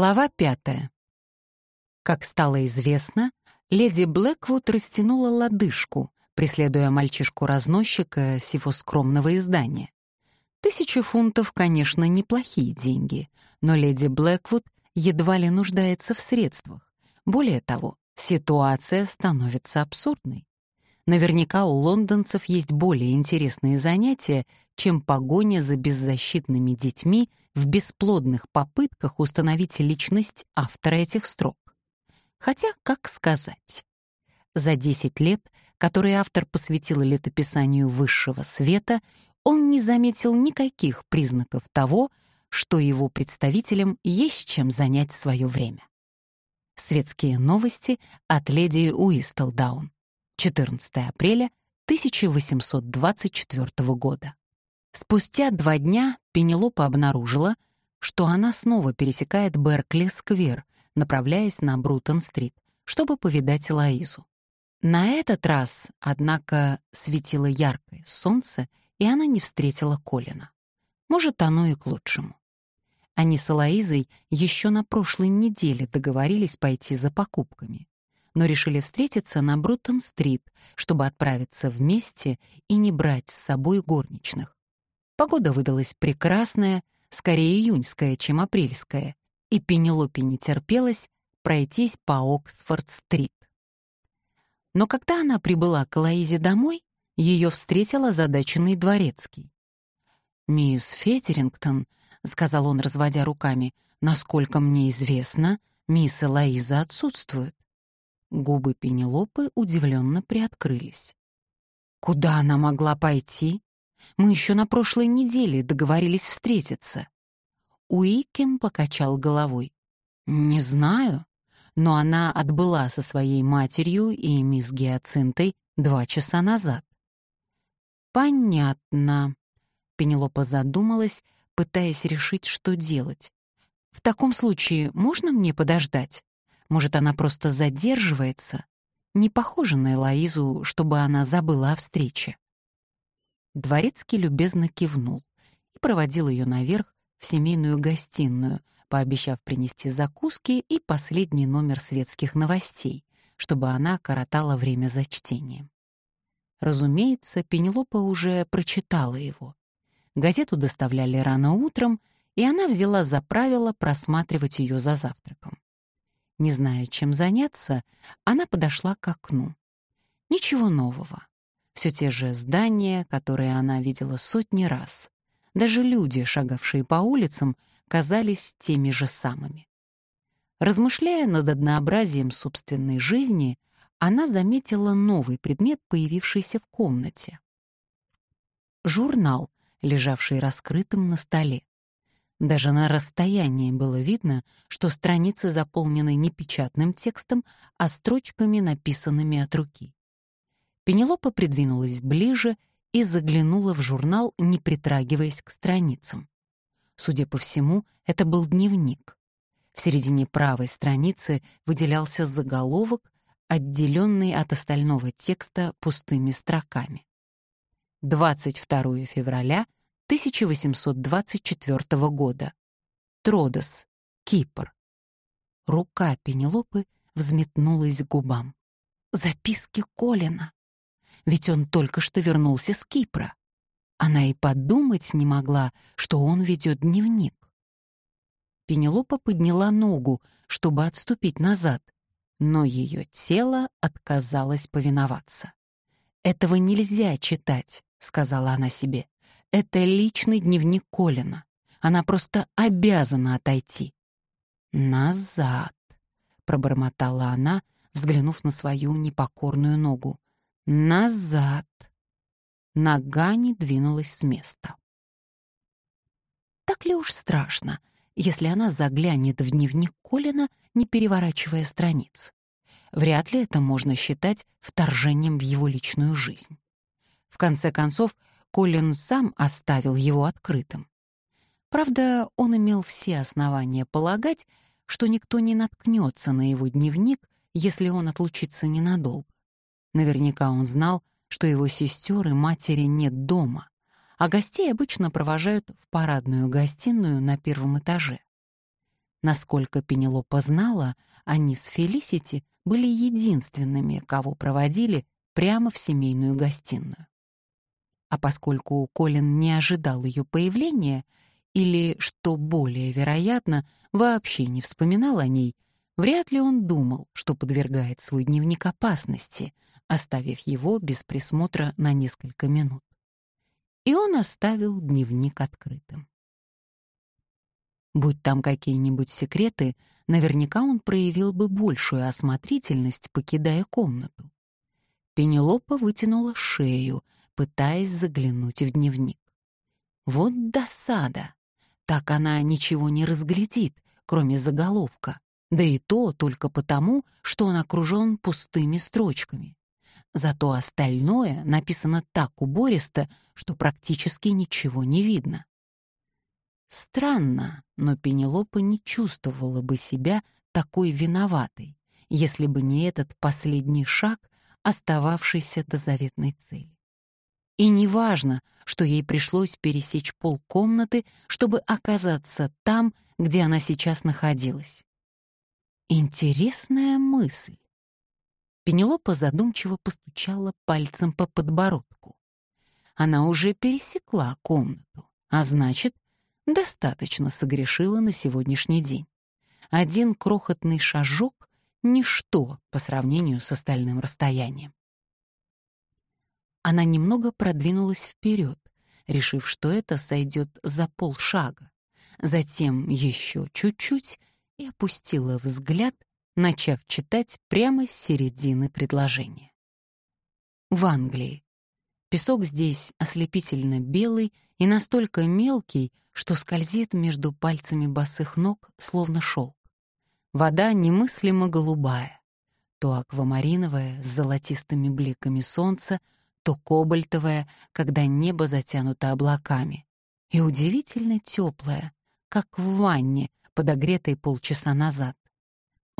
Глава пятая. Как стало известно, леди Блэквуд растянула лодыжку, преследуя мальчишку-разносчика с его скромного издания. Тысяча фунтов, конечно, неплохие деньги, но леди Блэквуд едва ли нуждается в средствах. Более того, ситуация становится абсурдной. Наверняка у лондонцев есть более интересные занятия, чем погоня за беззащитными детьми в бесплодных попытках установить личность автора этих строк. Хотя, как сказать? За 10 лет, которые автор посвятил летописанию высшего света, он не заметил никаких признаков того, что его представителям есть чем занять свое время. Светские новости от леди Уистелдаун. 14 апреля 1824 года. Спустя два дня Пенелопа обнаружила, что она снова пересекает Беркли-сквер, направляясь на Брутон-стрит, чтобы повидать Лоизу. На этот раз, однако, светило яркое солнце, и она не встретила Колина. Может, оно и к лучшему. Они с Лоизой еще на прошлой неделе договорились пойти за покупками но решили встретиться на Брутон-стрит, чтобы отправиться вместе и не брать с собой горничных. Погода выдалась прекрасная, скорее июньская, чем апрельская, и Пенелопе не терпелось пройтись по Оксфорд-стрит. Но когда она прибыла к Лоизе домой, ее встретил озадаченный дворецкий. «Мисс Фетерингтон», — сказал он, разводя руками, — «насколько мне известно, мисс Лоиза отсутствует». Губы Пенелопы удивленно приоткрылись. «Куда она могла пойти? Мы еще на прошлой неделе договорились встретиться». Уикем покачал головой. «Не знаю, но она отбыла со своей матерью и мисс Гиацинтой два часа назад». «Понятно», — Пенелопа задумалась, пытаясь решить, что делать. «В таком случае можно мне подождать?» Может, она просто задерживается? Не похоже на Элоизу, чтобы она забыла о встрече. Дворецкий любезно кивнул и проводил ее наверх в семейную гостиную, пообещав принести закуски и последний номер светских новостей, чтобы она коротала время за чтением. Разумеется, Пенелопа уже прочитала его. Газету доставляли рано утром, и она взяла за правило просматривать ее за завтраком. Не зная, чем заняться, она подошла к окну. Ничего нового. Все те же здания, которые она видела сотни раз. Даже люди, шагавшие по улицам, казались теми же самыми. Размышляя над однообразием собственной жизни, она заметила новый предмет, появившийся в комнате. Журнал, лежавший раскрытым на столе. Даже на расстоянии было видно, что страницы заполнены не печатным текстом, а строчками, написанными от руки. Пенелопа придвинулась ближе и заглянула в журнал, не притрагиваясь к страницам. Судя по всему, это был дневник. В середине правой страницы выделялся заголовок, отделенный от остального текста пустыми строками. 22 февраля 1824 года. Тродос, Кипр. Рука Пенелопы взметнулась к губам. Записки Колина. Ведь он только что вернулся с Кипра. Она и подумать не могла, что он ведет дневник. Пенелопа подняла ногу, чтобы отступить назад, но ее тело отказалось повиноваться. «Этого нельзя читать», — сказала она себе. Это личный дневник Колина. Она просто обязана отойти. «Назад», — пробормотала она, взглянув на свою непокорную ногу. «Назад». Нога не двинулась с места. Так ли уж страшно, если она заглянет в дневник Колина, не переворачивая страниц? Вряд ли это можно считать вторжением в его личную жизнь. В конце концов, Колин сам оставил его открытым. Правда, он имел все основания полагать, что никто не наткнется на его дневник, если он отлучится ненадолго. Наверняка он знал, что его сестер и матери нет дома, а гостей обычно провожают в парадную гостиную на первом этаже. Насколько Пенелопа знала, они с Фелисити были единственными, кого проводили прямо в семейную гостиную. А поскольку Колин не ожидал ее появления, или, что более вероятно, вообще не вспоминал о ней, вряд ли он думал, что подвергает свой дневник опасности, оставив его без присмотра на несколько минут. И он оставил дневник открытым. Будь там какие-нибудь секреты, наверняка он проявил бы большую осмотрительность, покидая комнату. Пенелопа вытянула шею, пытаясь заглянуть в дневник. Вот досада! Так она ничего не разглядит, кроме заголовка, да и то только потому, что он окружен пустыми строчками. Зато остальное написано так убористо, что практически ничего не видно. Странно, но Пенелопа не чувствовала бы себя такой виноватой, если бы не этот последний шаг, остававшийся до заветной цели. И неважно, что ей пришлось пересечь полкомнаты, чтобы оказаться там, где она сейчас находилась. Интересная мысль. Пенелопа задумчиво постучала пальцем по подбородку. Она уже пересекла комнату, а значит, достаточно согрешила на сегодняшний день. Один крохотный шажок — ничто по сравнению с остальным расстоянием. Она немного продвинулась вперед, решив, что это сойдет за полшага. Затем еще чуть-чуть и опустила взгляд, начав читать прямо с середины предложения. В Англии. Песок здесь ослепительно белый и настолько мелкий, что скользит между пальцами босых ног, словно шелк. Вода немыслимо голубая, то аквамариновая с золотистыми бликами солнца, то кобальтовая, когда небо затянуто облаками, и удивительно теплая, как в ванне, подогретой полчаса назад.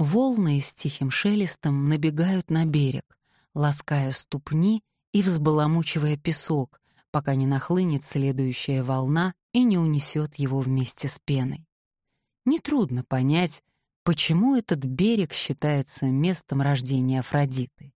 Волны с тихим шелестом набегают на берег, лаская ступни и взбаламучивая песок, пока не нахлынет следующая волна и не унесет его вместе с пеной. Нетрудно понять, почему этот берег считается местом рождения Афродиты.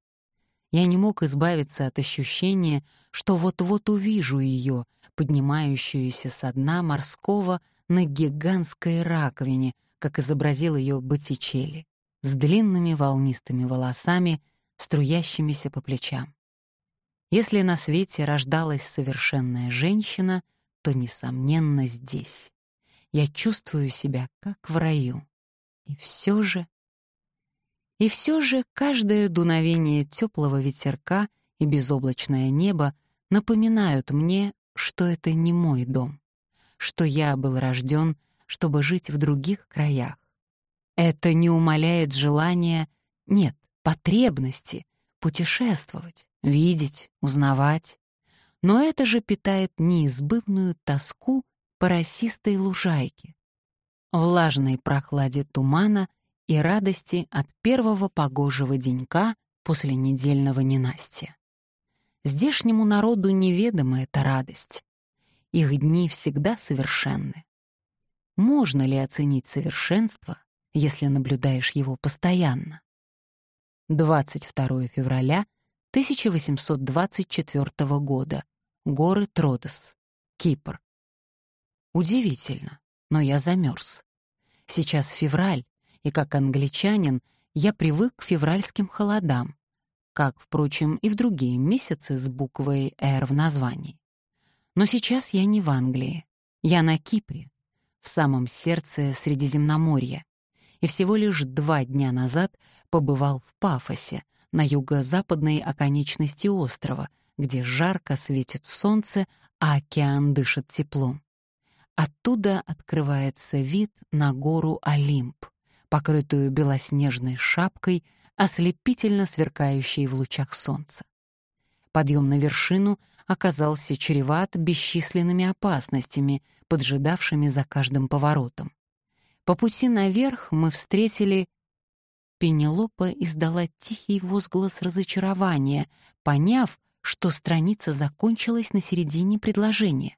Я не мог избавиться от ощущения, что вот-вот увижу ее, поднимающуюся со дна морского на гигантской раковине, как изобразил ее Боттичелли, с длинными волнистыми волосами, струящимися по плечам. Если на свете рождалась совершенная женщина, то, несомненно, здесь. Я чувствую себя как в раю. И все же... И все же каждое дуновение теплого ветерка и безоблачное небо напоминают мне, что это не мой дом, что я был рожден, чтобы жить в других краях. Это не умаляет желания, нет, потребности путешествовать, видеть, узнавать. Но это же питает неизбывную тоску по росистой лужайке, влажной прохладе тумана и радости от первого погожего денька после недельного ненастья. Здешнему народу неведома эта радость. Их дни всегда совершенны. Можно ли оценить совершенство, если наблюдаешь его постоянно? 22 февраля 1824 года. Горы Тродос, Кипр. Удивительно, но я замерз. Сейчас февраль, и как англичанин я привык к февральским холодам, как, впрочем, и в другие месяцы с буквой «Р» в названии. Но сейчас я не в Англии, я на Кипре, в самом сердце Средиземноморья, и всего лишь два дня назад побывал в Пафосе, на юго-западной оконечности острова, где жарко светит солнце, а океан дышит теплом. Оттуда открывается вид на гору Олимп, покрытую белоснежной шапкой, ослепительно сверкающей в лучах солнца. Подъем на вершину оказался чреват бесчисленными опасностями, поджидавшими за каждым поворотом. По пути наверх мы встретили... Пенелопа издала тихий возглас разочарования, поняв, что страница закончилась на середине предложения.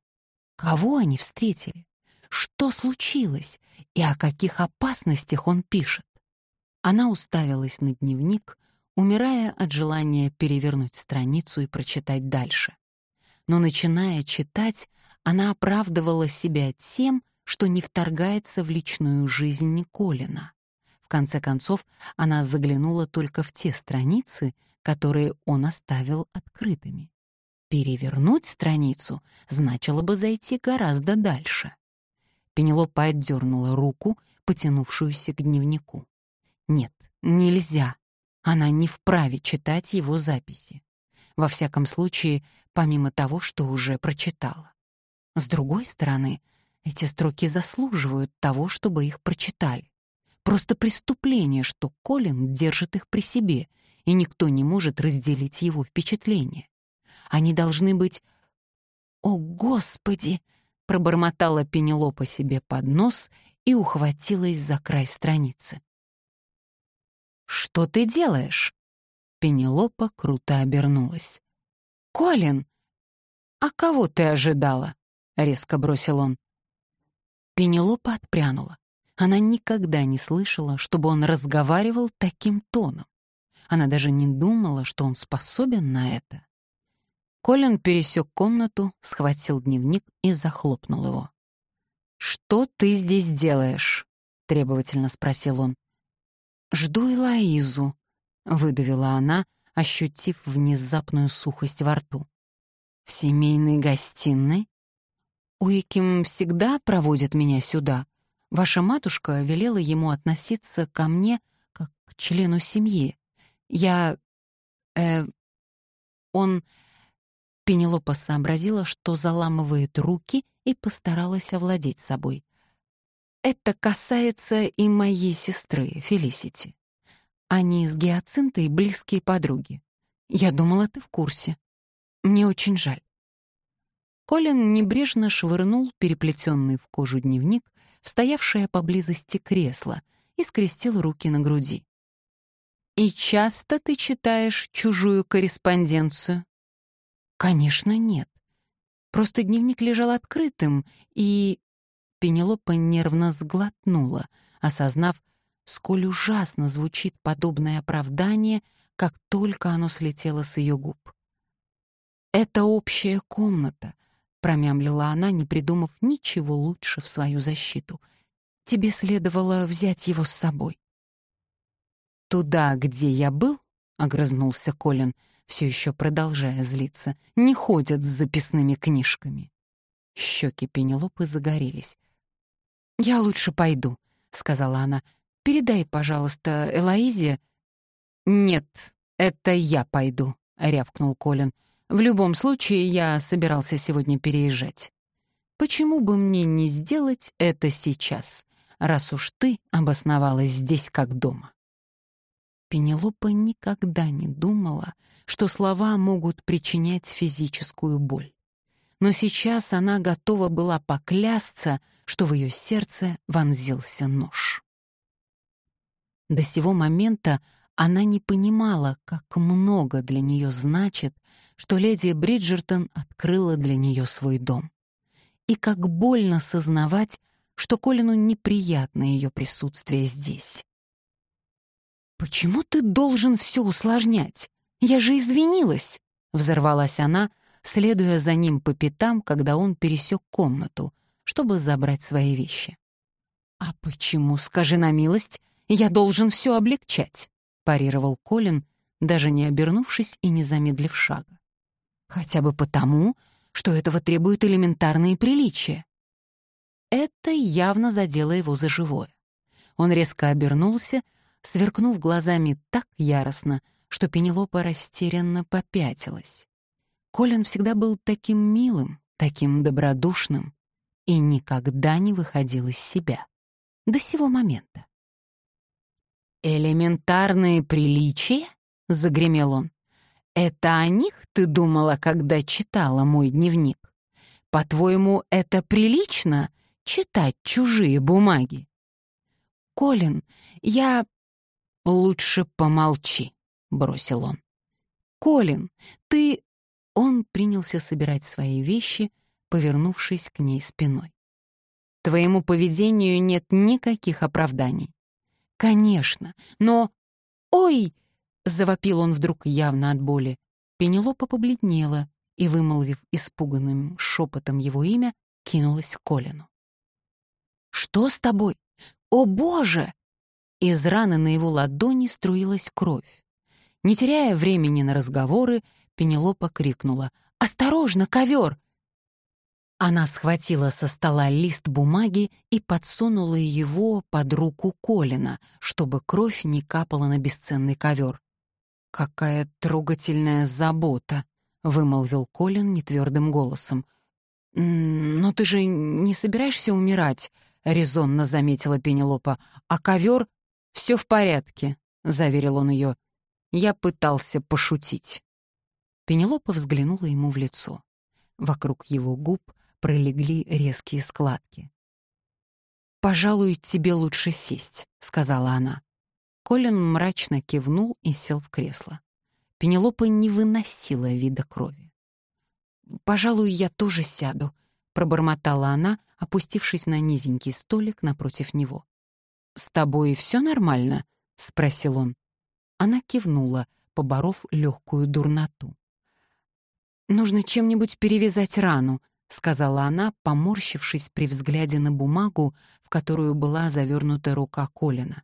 Кого они встретили? Что случилось и о каких опасностях он пишет? Она уставилась на дневник, умирая от желания перевернуть страницу и прочитать дальше. Но, начиная читать, она оправдывала себя тем, что не вторгается в личную жизнь Николина. В конце концов, она заглянула только в те страницы, которые он оставил открытыми. Перевернуть страницу значило бы зайти гораздо дальше. Пенелопа отдернула руку, потянувшуюся к дневнику. Нет, нельзя. Она не вправе читать его записи. Во всяком случае, помимо того, что уже прочитала. С другой стороны, эти строки заслуживают того, чтобы их прочитали. Просто преступление, что Колин держит их при себе, и никто не может разделить его впечатление. Они должны быть... «О, Господи!» — пробормотала Пенелопа себе под нос и ухватилась за край страницы. «Что ты делаешь?» Пенелопа круто обернулась. «Колин! А кого ты ожидала?» — резко бросил он. Пенелопа отпрянула. Она никогда не слышала, чтобы он разговаривал таким тоном. Она даже не думала, что он способен на это. Колин пересек комнату, схватил дневник и захлопнул его. «Что ты здесь делаешь?» — требовательно спросил он. «Жду Элоизу», — выдавила она, ощутив внезапную сухость во рту. «В семейной гостиной? Уиким всегда проводит меня сюда. Ваша матушка велела ему относиться ко мне как к члену семьи. Я... э... он... Пенелопа сообразила, что заламывает руки и постаралась овладеть собой. Это касается и моей сестры, Фелисити. Они с Гиацинтой близкие подруги. Я думала, ты в курсе. Мне очень жаль. Колин небрежно швырнул переплетенный в кожу дневник в стоявшее поблизости кресло и скрестил руки на груди. «И часто ты читаешь чужую корреспонденцию?» «Конечно, нет. Просто дневник лежал открытым, и...» Пенелопа нервно сглотнула, осознав, сколь ужасно звучит подобное оправдание, как только оно слетело с ее губ. «Это общая комната», — промямлила она, не придумав ничего лучше в свою защиту. «Тебе следовало взять его с собой». «Туда, где я был», — огрызнулся Колин, все еще продолжая злиться, — «не ходят с записными книжками». Щеки Пенелопы загорелись. «Я лучше пойду», — сказала она. «Передай, пожалуйста, Элоизе...» «Нет, это я пойду», — рявкнул Колин. В любом случае, я собирался сегодня переезжать. Почему бы мне не сделать это сейчас, раз уж ты обосновалась здесь как дома? Пенелопа никогда не думала, что слова могут причинять физическую боль. Но сейчас она готова была поклясться, что в ее сердце вонзился нож. До сего момента она не понимала, как много для нее значит, что леди Бриджертон открыла для нее свой дом. И как больно сознавать, что Колину неприятно ее присутствие здесь. «Почему ты должен все усложнять? Я же извинилась!» — взорвалась она, следуя за ним по пятам, когда он пересек комнату, чтобы забрать свои вещи. «А почему, скажи на милость, я должен все облегчать?» Парировал Колин, даже не обернувшись и не замедлив шага. Хотя бы потому, что этого требуют элементарные приличия. Это явно задело его за живое. Он резко обернулся, сверкнув глазами так яростно, что Пенелопа растерянно попятилась. Колин всегда был таким милым, таким добродушным и никогда не выходил из себя. До сего момента. «Элементарные приличия?» — загремел он. «Это о них ты думала, когда читала мой дневник? По-твоему, это прилично — читать чужие бумаги?» «Колин, я...» «Лучше помолчи», — бросил он. «Колин, ты...» Он принялся собирать свои вещи, повернувшись к ней спиной. Твоему поведению нет никаких оправданий. Конечно, но... Ой! Завопил он вдруг явно от боли. Пенелопа побледнела и, вымолвив испуганным шепотом его имя, кинулась к Колину. «Что с тобой? О, Боже!» Из раны на его ладони струилась кровь. Не теряя времени на разговоры, Пенелопа крикнула «Осторожно, ковер!» Она схватила со стола лист бумаги и подсунула его под руку Колина, чтобы кровь не капала на бесценный ковер. «Какая трогательная забота!» — вымолвил Колин нетвердым голосом. «Но ты же не собираешься умирать?» — резонно заметила Пенелопа. «А ковер все в порядке», — заверил он ее. «Я пытался пошутить». Пенелопа взглянула ему в лицо. Вокруг его губ пролегли резкие складки. «Пожалуй, тебе лучше сесть», — сказала она. Колин мрачно кивнул и сел в кресло. Пенелопа не выносила вида крови. «Пожалуй, я тоже сяду», — пробормотала она, опустившись на низенький столик напротив него. «С тобой все нормально?» — спросил он. Она кивнула, поборов легкую дурноту. «Нужно чем-нибудь перевязать рану», — сказала она, поморщившись при взгляде на бумагу, в которую была завернута рука Колина.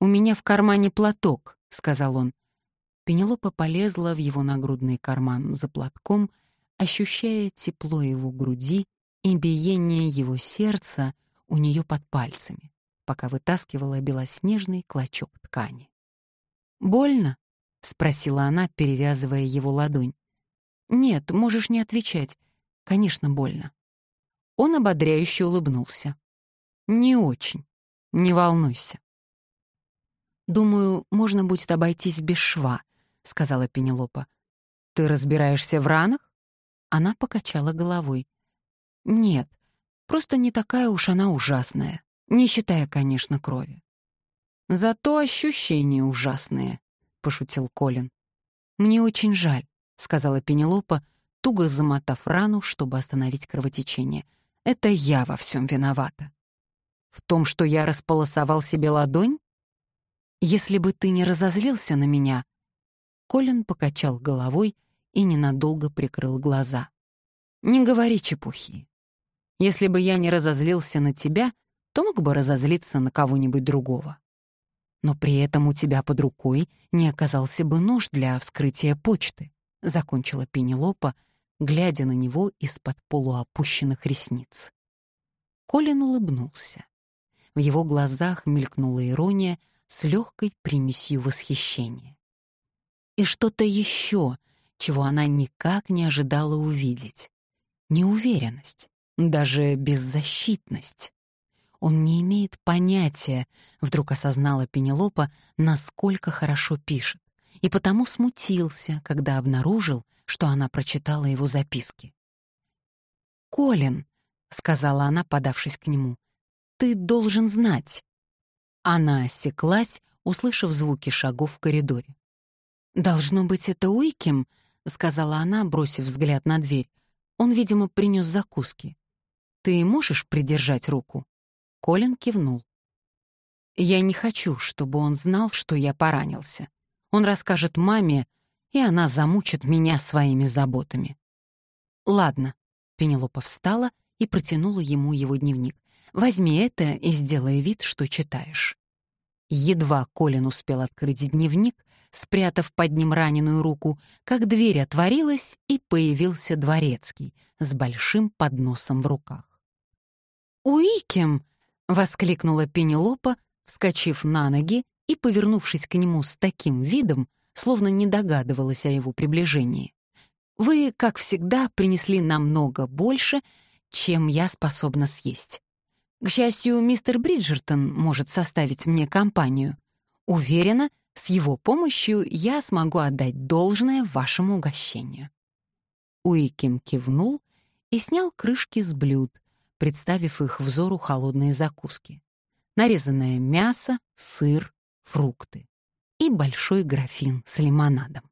«У меня в кармане платок», — сказал он. Пенелопа полезла в его нагрудный карман за платком, ощущая тепло его груди и биение его сердца у нее под пальцами, пока вытаскивала белоснежный клочок ткани. «Больно?» — спросила она, перевязывая его ладонь. «Нет, можешь не отвечать. Конечно, больно». Он ободряюще улыбнулся. «Не очень. Не волнуйся». «Думаю, можно будет обойтись без шва», — сказала Пенелопа. «Ты разбираешься в ранах?» Она покачала головой. «Нет, просто не такая уж она ужасная, не считая, конечно, крови». «Зато ощущения ужасные», — пошутил Колин. «Мне очень жаль», — сказала Пенелопа, туго замотав рану, чтобы остановить кровотечение. «Это я во всем виновата». «В том, что я располосовал себе ладонь?» «Если бы ты не разозлился на меня...» Колин покачал головой и ненадолго прикрыл глаза. «Не говори чепухи. Если бы я не разозлился на тебя, то мог бы разозлиться на кого-нибудь другого. Но при этом у тебя под рукой не оказался бы нож для вскрытия почты», — закончила Пенелопа, глядя на него из-под полуопущенных ресниц. Колин улыбнулся. В его глазах мелькнула ирония, с легкой примесью восхищения. И что-то еще, чего она никак не ожидала увидеть. Неуверенность, даже беззащитность. Он не имеет понятия, вдруг осознала Пенелопа, насколько хорошо пишет, и потому смутился, когда обнаружил, что она прочитала его записки. «Колин», — сказала она, подавшись к нему, — «ты должен знать. Она осеклась, услышав звуки шагов в коридоре. «Должно быть, это Уикем», — сказала она, бросив взгляд на дверь. «Он, видимо, принес закуски. Ты можешь придержать руку?» Колин кивнул. «Я не хочу, чтобы он знал, что я поранился. Он расскажет маме, и она замучит меня своими заботами». «Ладно», — Пенелопа встала и протянула ему его дневник. Возьми это и сделай вид, что читаешь». Едва Колин успел открыть дневник, спрятав под ним раненую руку, как дверь отворилась, и появился дворецкий с большим подносом в руках. «Уикем!» — воскликнула Пенелопа, вскочив на ноги и повернувшись к нему с таким видом, словно не догадывалась о его приближении. «Вы, как всегда, принесли намного больше, чем я способна съесть. К счастью, мистер Бриджертон может составить мне компанию. Уверена, с его помощью я смогу отдать должное вашему угощению». Уиким кивнул и снял крышки с блюд, представив их взору холодные закуски. Нарезанное мясо, сыр, фрукты и большой графин с лимонадом.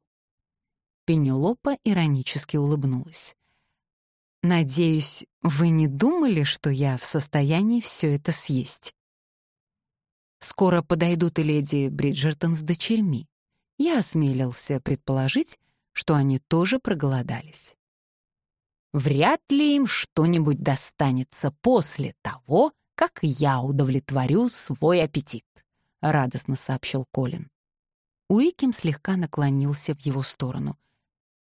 Пенелопа иронически улыбнулась. Надеюсь, вы не думали, что я в состоянии все это съесть? Скоро подойдут и леди Бриджертон с дочерьми. Я осмелился предположить, что они тоже проголодались. Вряд ли им что-нибудь достанется после того, как я удовлетворю свой аппетит, — радостно сообщил Колин. Уикем слегка наклонился в его сторону.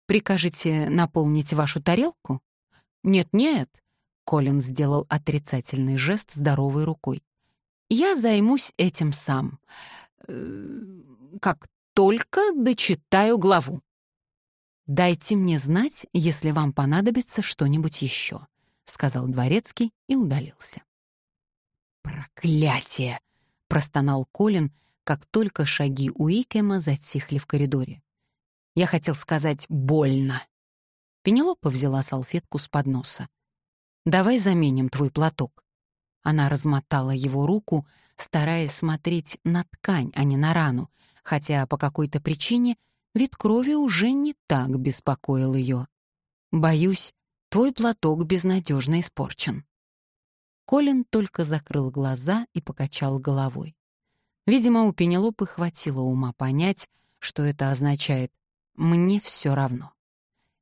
«Прикажете наполнить вашу тарелку?» «Нет-нет», — Колин сделал отрицательный жест здоровой рукой. «Я займусь этим сам. Э, как только дочитаю главу». «Дайте мне знать, если вам понадобится что-нибудь еще», — сказал Дворецкий и удалился. «Проклятие!» — простонал Колин, как только шаги Уикема затихли в коридоре. Я хотел сказать «больно». Пенелопа взяла салфетку с подноса. «Давай заменим твой платок». Она размотала его руку, стараясь смотреть на ткань, а не на рану, хотя по какой-то причине вид крови уже не так беспокоил ее. «Боюсь, твой платок безнадежно испорчен». Колин только закрыл глаза и покачал головой. Видимо, у Пенелопы хватило ума понять, что это означает «мне все равно»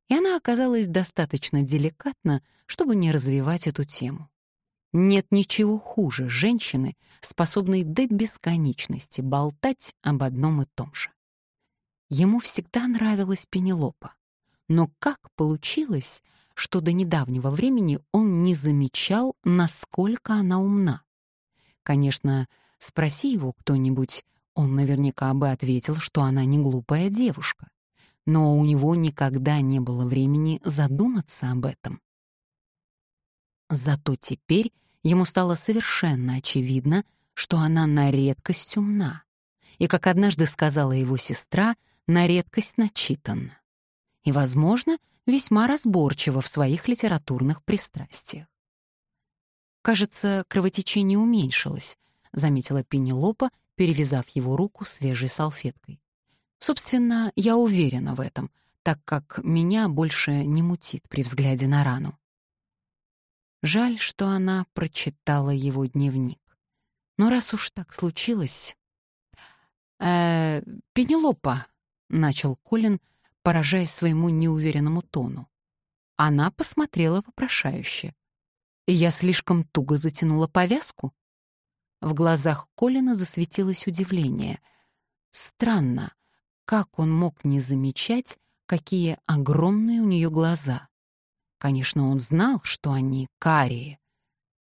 и она оказалась достаточно деликатна, чтобы не развивать эту тему. Нет ничего хуже женщины, способной до бесконечности болтать об одном и том же. Ему всегда нравилась Пенелопа, но как получилось, что до недавнего времени он не замечал, насколько она умна? Конечно, спроси его кто-нибудь, он наверняка бы ответил, что она не глупая девушка но у него никогда не было времени задуматься об этом. Зато теперь ему стало совершенно очевидно, что она на редкость умна, и, как однажды сказала его сестра, на редкость начитанна. И, возможно, весьма разборчива в своих литературных пристрастиях. «Кажется, кровотечение уменьшилось», — заметила Пенелопа, перевязав его руку свежей салфеткой. Собственно, я уверена в этом, так как меня больше не мутит при взгляде на рану. Жаль, что она прочитала его дневник. Но раз уж так случилось... «Э, Пенелопа», — начал Колин, поражаясь своему неуверенному тону. Она посмотрела вопрошающе. «Я слишком туго затянула повязку?» В глазах Колина засветилось удивление. Странно, как он мог не замечать, какие огромные у нее глаза? Конечно, он знал, что они карие.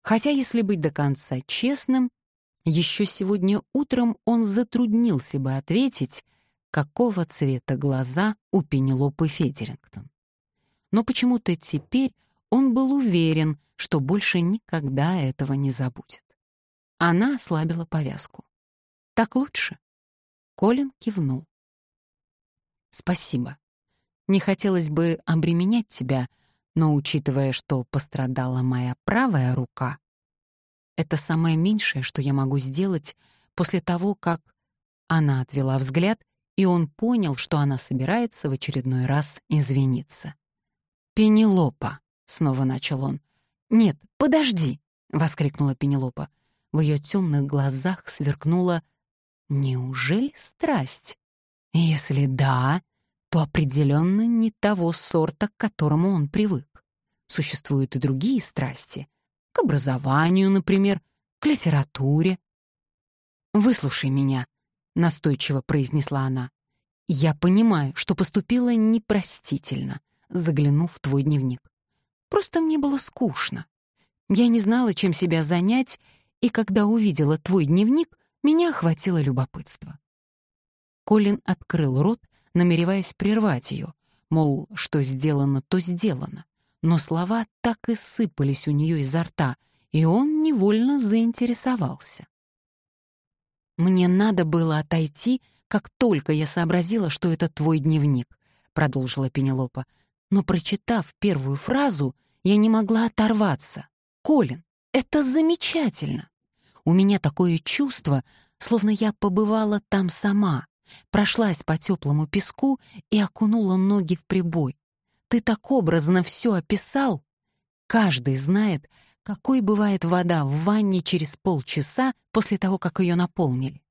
Хотя, если быть до конца честным, еще сегодня утром он затруднился бы ответить, какого цвета глаза у Пенелопы Федерингтон. Но почему-то теперь он был уверен, что больше никогда этого не забудет. Она ослабила повязку. «Так лучше?» Колин кивнул. Спасибо. Не хотелось бы обременять тебя, но учитывая, что пострадала моя правая рука, это самое меньшее, что я могу сделать после того, как она отвела взгляд, и он понял, что она собирается в очередной раз извиниться. «Пенелопа», — снова начал он. «Нет, подожди», — воскликнула Пенелопа. В ее темных глазах сверкнула «Неужели страсть?» Если да, то определенно не того сорта, к которому он привык. Существуют и другие страсти. К образованию, например, к литературе. «Выслушай меня», — настойчиво произнесла она. «Я понимаю, что поступила непростительно, заглянув в твой дневник. Просто мне было скучно. Я не знала, чем себя занять, и когда увидела твой дневник, меня охватило любопытство. Колин открыл рот, намереваясь прервать ее, мол, что сделано, то сделано. Но слова так и сыпались у нее изо рта, и он невольно заинтересовался. «Мне надо было отойти, как только я сообразила, что это твой дневник», — продолжила Пенелопа. «Но, прочитав первую фразу, я не могла оторваться. Колин, это замечательно! У меня такое чувство, словно я побывала там сама, прошлась по теплому песку и окунула ноги в прибой. Ты так образно все описал. Каждый знает, какой бывает вода в ванне через полчаса после того, как ее наполнили.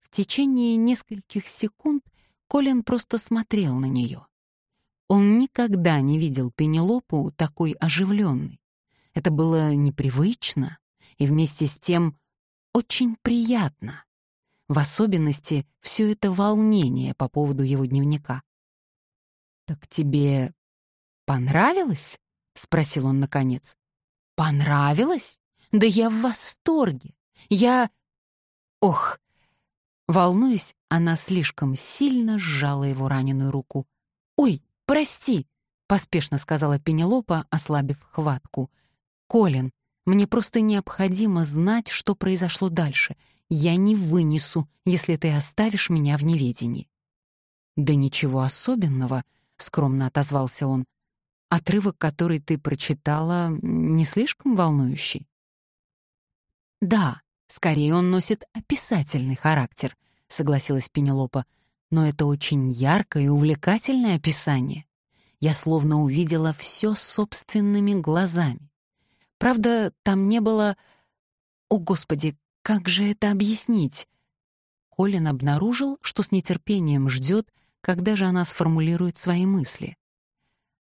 В течение нескольких секунд Колин просто смотрел на нее. Он никогда не видел Пенелопу такой оживленной. Это было непривычно и вместе с тем очень приятно. В особенности все это волнение по поводу его дневника. «Так тебе понравилось?» — спросил он наконец. «Понравилось? Да я в восторге! Я... Ох!» Волнуясь, она слишком сильно сжала его раненую руку. «Ой, прости!» — поспешно сказала Пенелопа, ослабив хватку. «Колин, мне просто необходимо знать, что произошло дальше. Я не вынесу, если ты оставишь меня в неведении». «Да ничего особенного», — скромно отозвался он. «Отрывок, который ты прочитала, не слишком волнующий?» «Да, скорее он носит описательный характер», — согласилась Пенелопа. «Но это очень яркое и увлекательное описание. Я словно увидела все собственными глазами. Правда, там не было... О, Господи, как же это объяснить? Колин обнаружил, что с нетерпением ждет, когда же она сформулирует свои мысли.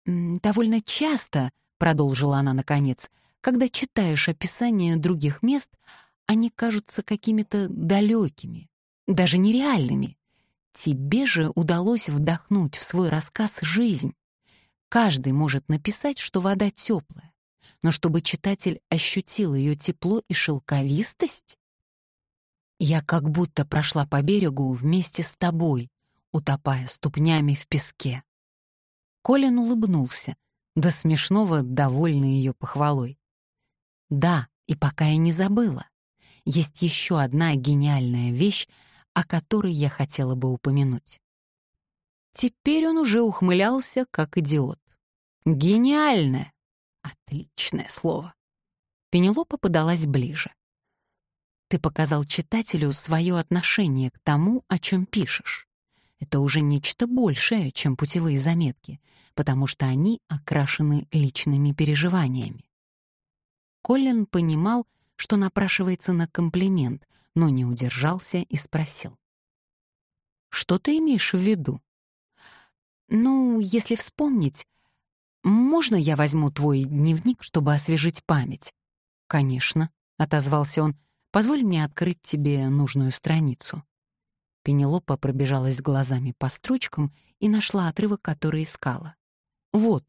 «Довольно часто», — продолжила она наконец, «когда читаешь описания других мест, они кажутся какими-то далекими, даже нереальными. Тебе же удалось вдохнуть в свой рассказ жизнь. Каждый может написать, что вода теплая, но чтобы читатель ощутил ее тепло и шелковистость? Я как будто прошла по берегу вместе с тобой, утопая ступнями в песке. Колин улыбнулся, до смешного довольный ее похвалой. Да, и пока я не забыла. Есть еще одна гениальная вещь, о которой я хотела бы упомянуть. Теперь он уже ухмылялся, как идиот. Гениальная! Отличное слово. Пенелопа подалась ближе. Ты показал читателю свое отношение к тому, о чем пишешь. Это уже нечто большее, чем путевые заметки, потому что они окрашены личными переживаниями. Колин понимал, что напрашивается на комплимент, но не удержался и спросил. «Что ты имеешь в виду?» «Ну, если вспомнить, «Можно я возьму твой дневник, чтобы освежить память?» «Конечно», — отозвался он. «Позволь мне открыть тебе нужную страницу». Пенелопа пробежалась глазами по строчкам и нашла отрывок, который искала. «Вот,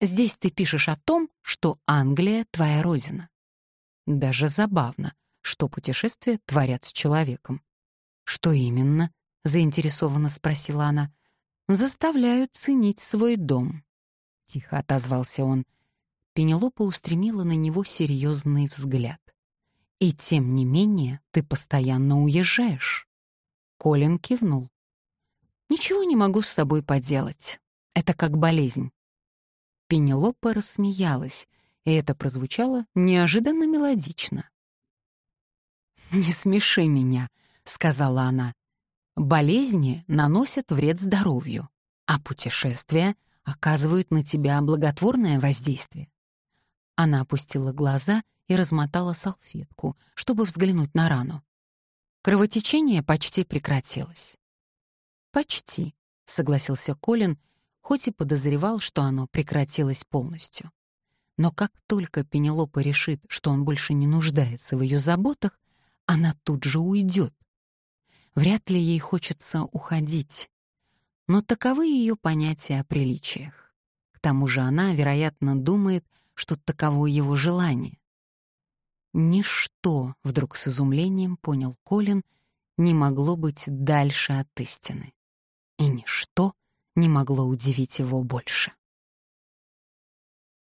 здесь ты пишешь о том, что Англия — твоя родина». Даже забавно, что путешествия творят с человеком. «Что именно?» — заинтересованно спросила она. «Заставляют ценить свой дом» тихо отозвался он. Пенелопа устремила на него серьезный взгляд. «И тем не менее ты постоянно уезжаешь». Колин кивнул. «Ничего не могу с собой поделать. Это как болезнь». Пенелопа рассмеялась, и это прозвучало неожиданно мелодично. «Не смеши меня», — сказала она. «Болезни наносят вред здоровью, а путешествия оказывают на тебя благотворное воздействие. Она опустила глаза и размотала салфетку, чтобы взглянуть на рану. Кровотечение почти прекратилось. «Почти», — согласился Колин, хоть и подозревал, что оно прекратилось полностью. Но как только Пенелопа решит, что он больше не нуждается в ее заботах, она тут же уйдет. Вряд ли ей хочется уходить, но таковы ее понятия о приличиях. К тому же она, вероятно, думает, что таково его желание. Ничто, вдруг с изумлением понял Колин, не могло быть дальше от истины. И ничто не могло удивить его больше.